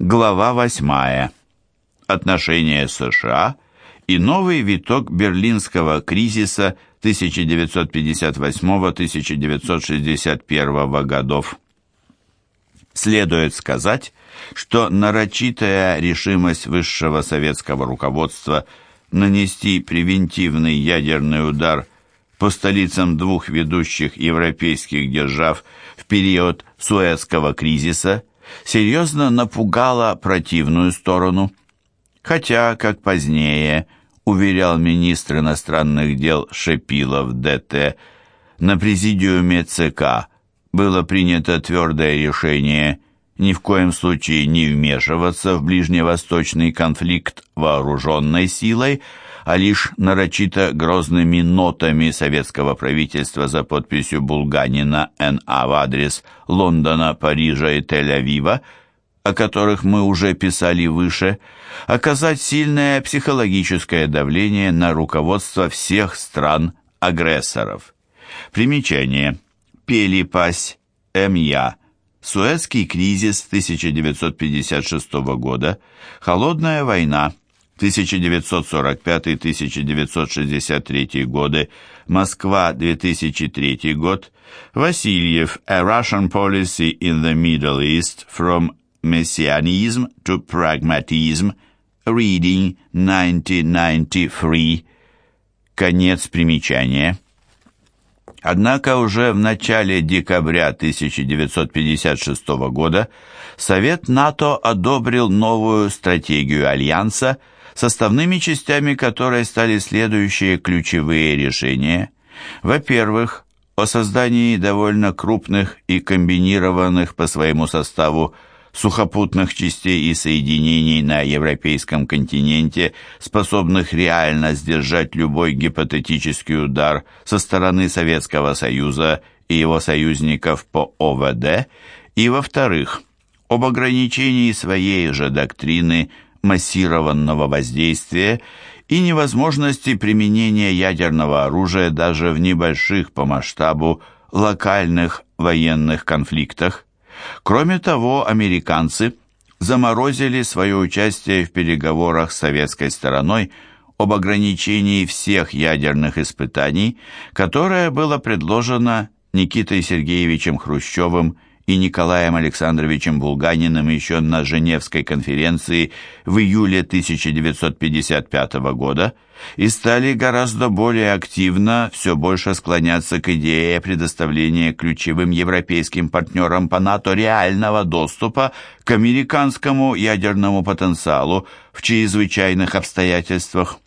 Глава 8. Отношения США и новый виток берлинского кризиса 1958-1961 годов. Следует сказать, что нарочитая решимость высшего советского руководства нанести превентивный ядерный удар по столицам двух ведущих европейских держав в период Суэцкого кризиса серьезно напугала противную сторону. Хотя, как позднее уверял министр иностранных дел Шепилов ДТ, на президиуме ЦК было принято твердое решение ни в коем случае не вмешиваться в ближневосточный конфликт вооруженной силой, а лишь нарочито грозными нотами советского правительства за подписью Булганина Н.А. в адрес Лондона, Парижа и Тель-Авива, о которых мы уже писали выше, оказать сильное психологическое давление на руководство всех стран-агрессоров. Примечание. Пелипась, М.Я. Суэцкий кризис 1956 года, Холодная война 1945-1963 годы, Москва 2003 год, Васильев A Russian Policy in the Middle East from Messianism to Pragmatism, Reading 1993, конец примечания. Однако уже в начале декабря 1956 года Совет НАТО одобрил новую стратегию Альянса, составными частями которой стали следующие ключевые решения. Во-первых, о создании довольно крупных и комбинированных по своему составу сухопутных частей и соединений на европейском континенте, способных реально сдержать любой гипотетический удар со стороны Советского Союза и его союзников по ОВД, и, во-вторых, об ограничении своей же доктрины массированного воздействия и невозможности применения ядерного оружия даже в небольших по масштабу локальных военных конфликтах. Кроме того, американцы заморозили свое участие в переговорах с советской стороной об ограничении всех ядерных испытаний, которое было предложено Никитой Сергеевичем Хрущевым и Николаем Александровичем Булганиным еще на Женевской конференции в июле 1955 года и стали гораздо более активно все больше склоняться к идее предоставления ключевым европейским партнерам по НАТО реального доступа к американскому ядерному потенциалу в чрезвычайных обстоятельствах.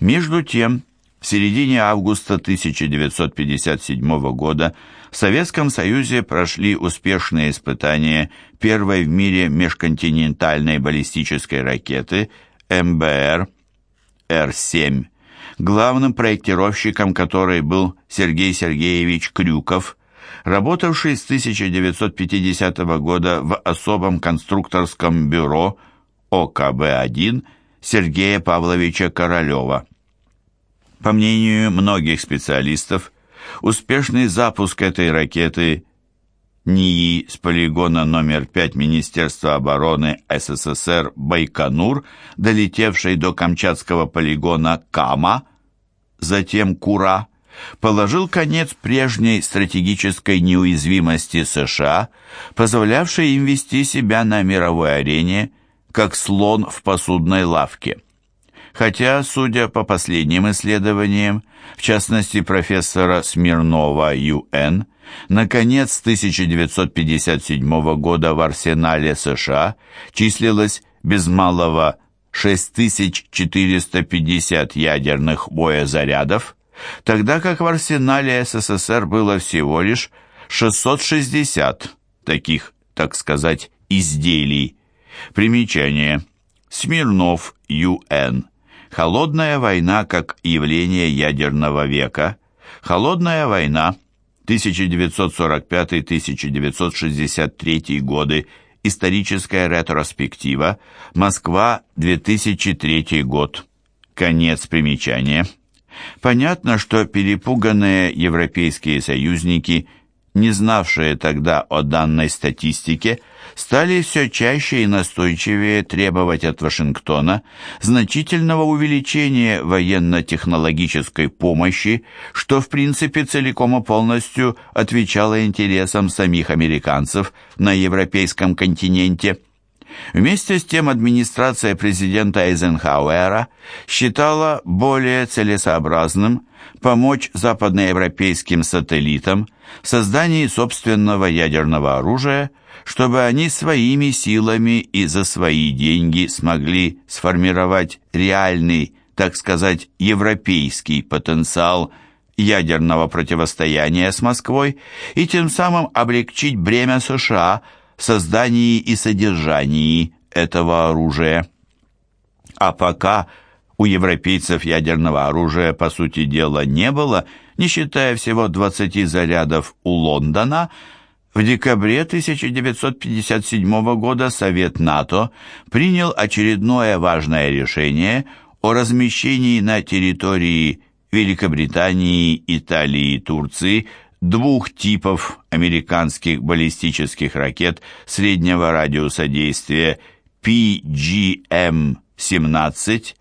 Между тем, в середине августа 1957 года в Советском Союзе прошли успешные испытания первой в мире межконтинентальной баллистической ракеты МБР Р-7, главным проектировщиком которой был Сергей Сергеевич Крюков, работавший с 1950 года в особом конструкторском бюро ОКБ-1 Сергея Павловича Королева. По мнению многих специалистов, успешный запуск этой ракеты НИИ с полигона номер 5 Министерства обороны СССР Байконур, долетевшей до Камчатского полигона Кама, затем Кура, положил конец прежней стратегической неуязвимости США, позволявшей им вести себя на мировой арене, как слон в посудной лавке хотя, судя по последним исследованиям, в частности профессора Смирнова Ю.Н., наконец 1957 года в арсенале США числилось без малого 6450 ядерных боезарядов, тогда как в арсенале СССР было всего лишь 660 таких, так сказать, изделий. Примечание. Смирнов Ю.Н. Холодная война как явление ядерного века. Холодная война 1945-1963 годы. Историческая ретроспектива. Москва, 2003 год. Конец примечания. Понятно, что перепуганные европейские союзники не знавшие тогда о данной статистике, стали все чаще и настойчивее требовать от Вашингтона значительного увеличения военно-технологической помощи, что в принципе целиком и полностью отвечало интересам самих американцев на европейском континенте. Вместе с тем администрация президента Эйзенхауэра считала более целесообразным помочь западноевропейским сателлитам в создании собственного ядерного оружия, чтобы они своими силами и за свои деньги смогли сформировать реальный, так сказать, европейский потенциал ядерного противостояния с Москвой и тем самым облегчить бремя США в создании и содержании этого оружия. А пока у европейцев ядерного оружия, по сути дела, не было, не считая всего 20 зарядов у Лондона, в декабре 1957 года Совет НАТО принял очередное важное решение о размещении на территории Великобритании, Италии и Турции двух типов американских баллистических ракет среднего радиуса действия PGM-17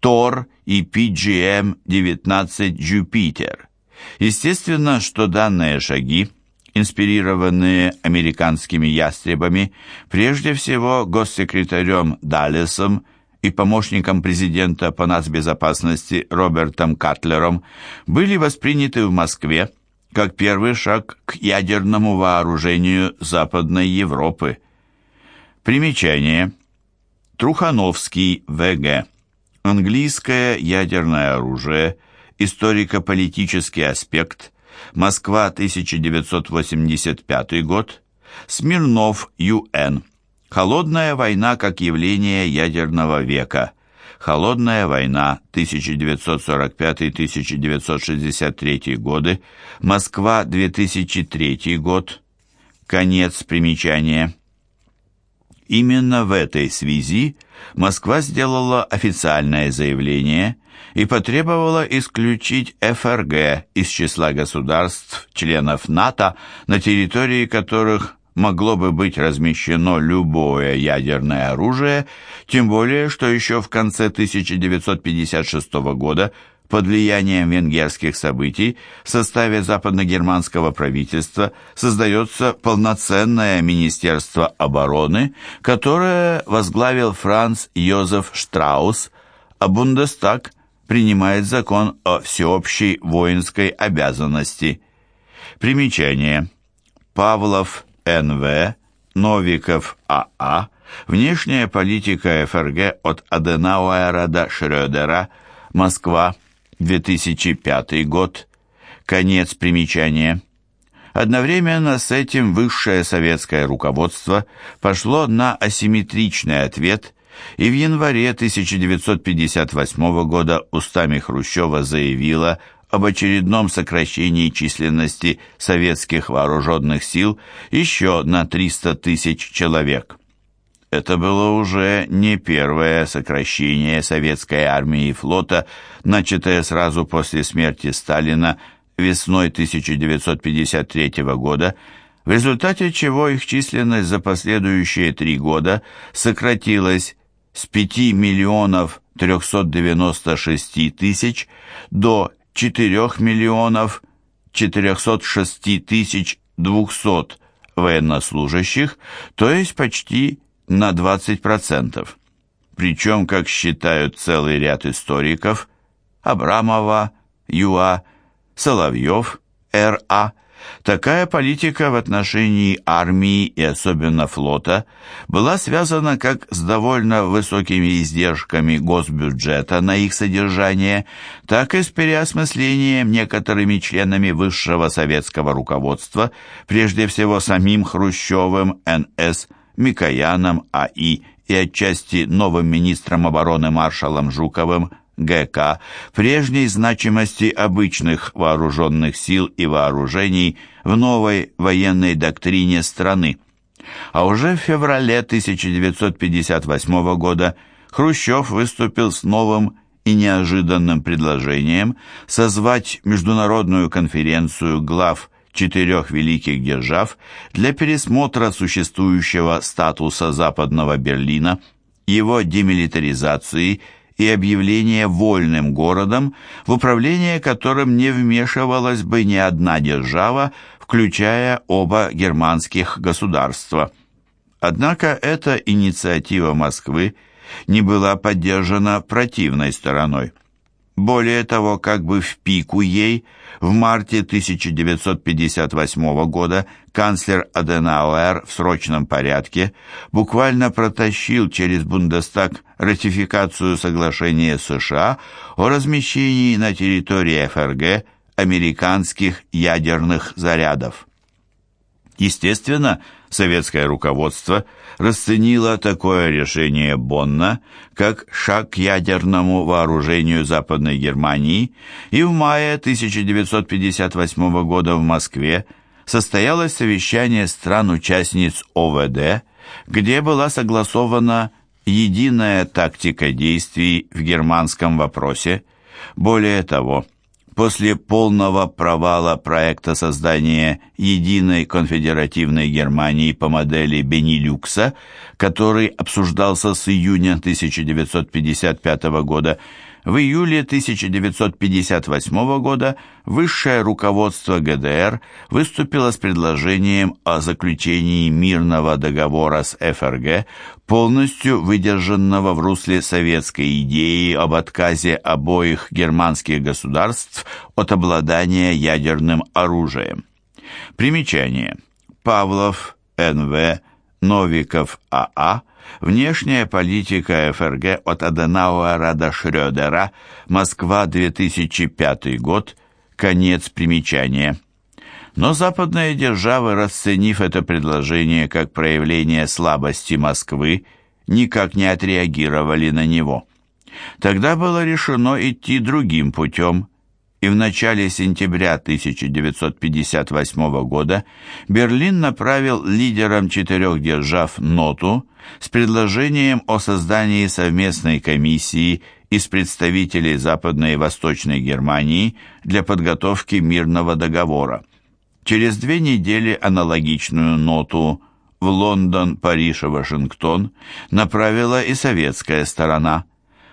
Тор и PGM-19 Юпитер. Естественно, что данные шаги, инспирированные американскими ястребами, прежде всего госсекретарем Даллесом и помощником президента по нацбезопасности Робертом Катлером, были восприняты в Москве как первый шаг к ядерному вооружению Западной Европы. Примечание. Трухановский, В.Г. Английское ядерное оружие. Историко-политический аспект. Москва, 1985 год. Смирнов, Ю.Н. Холодная война как явление ядерного века. Холодная война 1945-1963 годы. Москва, 2003 год. Конец примечания. Именно в этой связи Москва сделала официальное заявление и потребовала исключить ФРГ из числа государств, членов НАТО, на территории которых могло бы быть размещено любое ядерное оружие, тем более, что еще в конце 1956 года под влиянием венгерских событий в составе западногерманского правительства создается полноценное Министерство обороны, которое возглавил Франц Йозеф Штраус, а Бундестаг принимает закон о всеобщей воинской обязанности. Примечание. Павлов Н.В., Новиков А.А., внешняя политика ФРГ от Аденауэра до Шрёдера, Москва, 2005 год. Конец примечания. Одновременно с этим высшее советское руководство пошло на асимметричный ответ и в январе 1958 года устами Хрущева заявило об очередном сокращении численности советских вооруженных сил еще на 300 тысяч человек. Это было уже не первое сокращение советской армии и флота, начатое сразу после смерти Сталина весной 1953 года, в результате чего их численность за последующие три года сократилась с 5 миллионов 396 тысяч до 4 миллионов 406 тысяч 200 военнослужащих, то есть почти на 20%. Причем, как считают целый ряд историков, Абрамова, Юа, Соловьев, Р.А., такая политика в отношении армии и особенно флота была связана как с довольно высокими издержками госбюджета на их содержание, так и с переосмыслением некоторыми членами высшего советского руководства, прежде всего самим Хрущевым, Н.С., Микояном А.И. и отчасти новым министром обороны маршалом Жуковым ГК прежней значимости обычных вооруженных сил и вооружений в новой военной доктрине страны. А уже в феврале 1958 года Хрущев выступил с новым и неожиданным предложением созвать международную конференцию глав четырех великих держав для пересмотра существующего статуса Западного Берлина, его демилитаризации и объявления вольным городом, в управление которым не вмешивалась бы ни одна держава, включая оба германских государства. Однако эта инициатива Москвы не была поддержана противной стороной. Более того, как бы в пику ей, в марте 1958 года канцлер Аденауэр в срочном порядке буквально протащил через Бундестаг ратификацию соглашения США о размещении на территории ФРГ американских ядерных зарядов. Естественно, советское руководство расценило такое решение Бонна как шаг к ядерному вооружению Западной Германии, и в мае 1958 года в Москве состоялось совещание стран-участниц ОВД, где была согласована единая тактика действий в германском вопросе. Более того, После полного провала проекта создания единой конфедеративной Германии по модели Бенилюкса, который обсуждался с июня 1955 года, в июле 1958 года высшее руководство ГДР выступило с предложением о заключении мирного договора с ФРГ, полностью выдержанного в русле советской идеи об отказе обоих германских государств от обладания ядерным оружием. Примечание. Павлов, Н.В., Новиков, А.А., Внешняя политика ФРГ от Аденауэра до Шрёдера. Москва, 2005 год. Конец примечания. Но западные державы, расценив это предложение как проявление слабости Москвы, никак не отреагировали на него. Тогда было решено идти другим путем, и в начале сентября 1958 года Берлин направил лидерам четырех держав ноту с предложением о создании совместной комиссии из представителей Западной и Восточной Германии для подготовки мирного договора. Через две недели аналогичную ноту в Лондон, Париж и Вашингтон направила и советская сторона.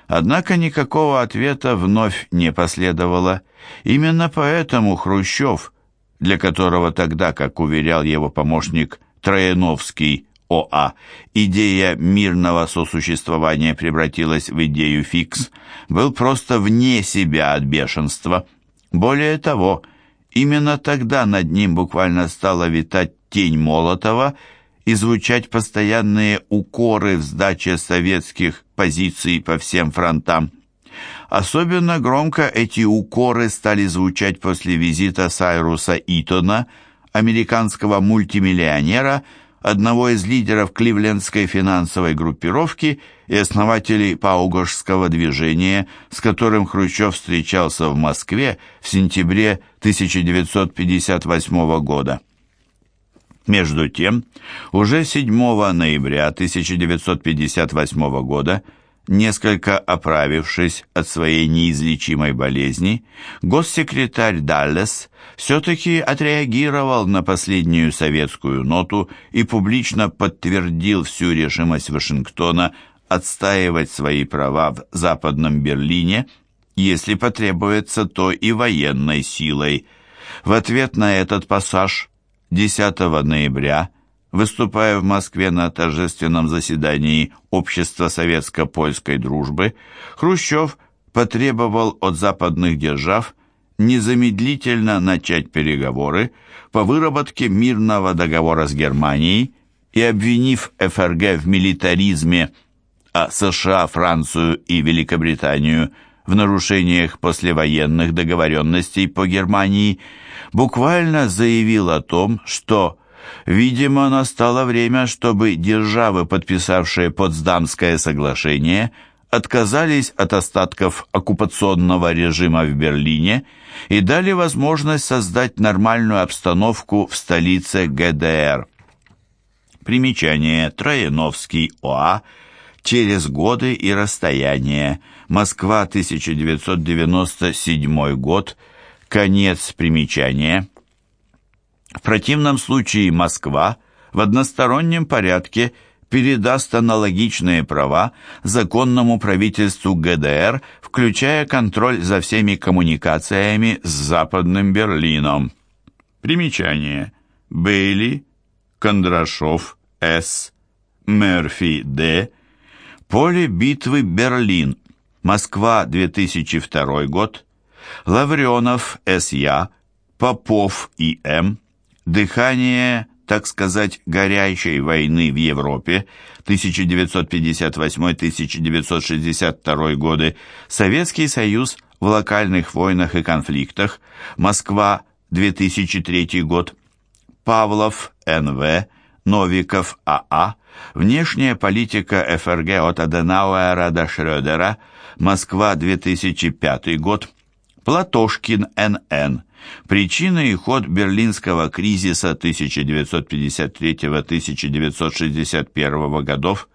Однако никакого ответа вновь не последовало. Именно поэтому Хрущев, для которого тогда, как уверял его помощник Трояновский, ОА, идея мирного сосуществования превратилась в идею фикс, был просто вне себя от бешенства. Более того, именно тогда над ним буквально стала витать тень Молотова и звучать постоянные укоры в сдаче советских позиций по всем фронтам. Особенно громко эти укоры стали звучать после визита Сайруса Итона, американского мультимиллионера, одного из лидеров кливлендской финансовой группировки и основателей Паугошского движения, с которым Хрущев встречался в Москве в сентябре 1958 года. Между тем, уже 7 ноября 1958 года Несколько оправившись от своей неизлечимой болезни, госсекретарь Даллес все-таки отреагировал на последнюю советскую ноту и публично подтвердил всю решимость Вашингтона отстаивать свои права в Западном Берлине, если потребуется, то и военной силой. В ответ на этот пассаж 10 ноября Выступая в Москве на торжественном заседании Общества советско-польской дружбы, Хрущев потребовал от западных держав незамедлительно начать переговоры по выработке мирного договора с Германией и обвинив ФРГ в милитаризме, а США, Францию и Великобританию в нарушениях послевоенных договоренностей по Германии, буквально заявил о том, что Видимо, настало время, чтобы державы, подписавшие Потсдамское соглашение, отказались от остатков оккупационного режима в Берлине и дали возможность создать нормальную обстановку в столице ГДР. Примечание Трояновский ОА «Через годы и расстояние. Москва, 1997 год. Конец примечания». В противном случае Москва в одностороннем порядке передаст аналогичные права законному правительству ГДР, включая контроль за всеми коммуникациями с Западным Берлином. Примечание. Бейли, Кондрашов, С., Мерфи, Д., Поле битвы Берлин, Москва, 2002 год, Лавренов, С.Я., Попов, И.М., Дыхание, так сказать, горячей войны в Европе 1958-1962 годы, Советский Союз в локальных войнах и конфликтах, Москва, 2003 год, Павлов, Н.В., Новиков А.А., Внешняя политика ФРГ от Аденауэра до Шрёдера, Москва, 2005 год, Платошкин Н.Н., Причины и ход берлинского кризиса 1953-1961 годов,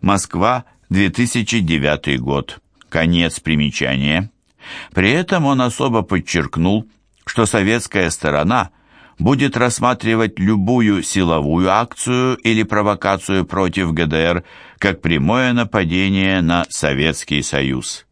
Москва, 2009 год. Конец примечания. При этом он особо подчеркнул, что советская сторона – будет рассматривать любую силовую акцию или провокацию против ГДР как прямое нападение на Советский Союз.